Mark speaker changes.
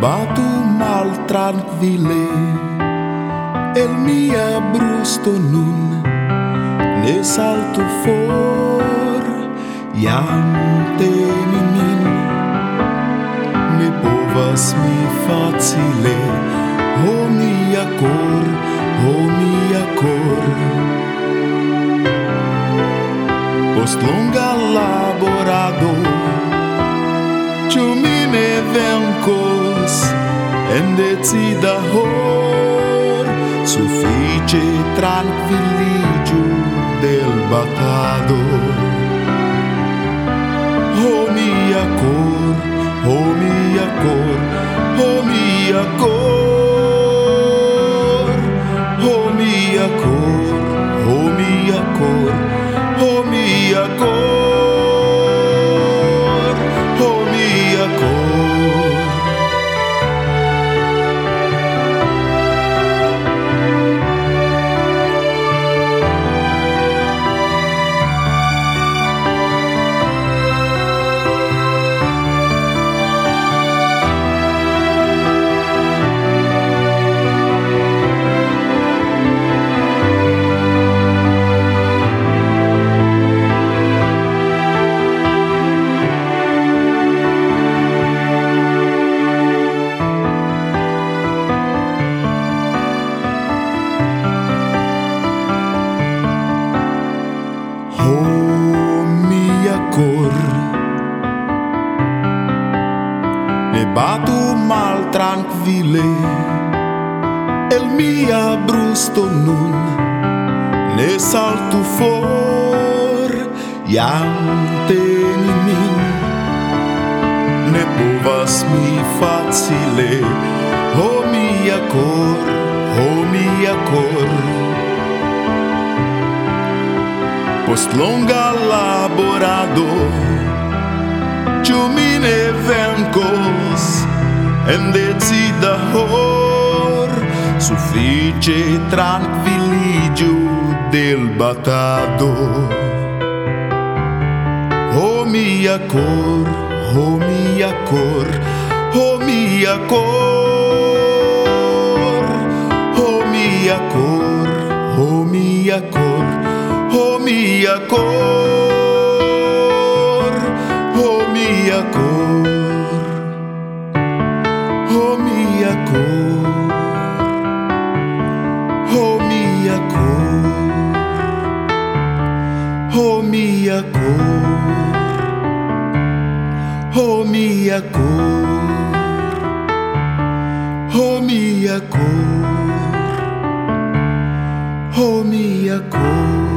Speaker 1: Batu mal tranquille. El mia brusto nun Ne salto for Iam teni min Ne povas mi facile o mia cor o mia cor. Post longa laborado Ciu mi ne vencor en decida hor Suffice tranquilligio del batado Oh mia cor, oh mia cor, oh mia cor batu mal tranquille. El mia brusto nun Ne saltu for Iam teni min Ne povas mi facile O mia cor, o mia cor. Post longa laborado Ciu mine vencos en decida hor Suffice tranquilligio del batado Oh mia cor, oh mia cor, oh mia cor Oh mia cor, oh mia cor Oh mia cor, akor Oh mi Cor, Oh mi akor Oh mi Cor, Oh mi akor Oh mi akor Oh mi akor oh,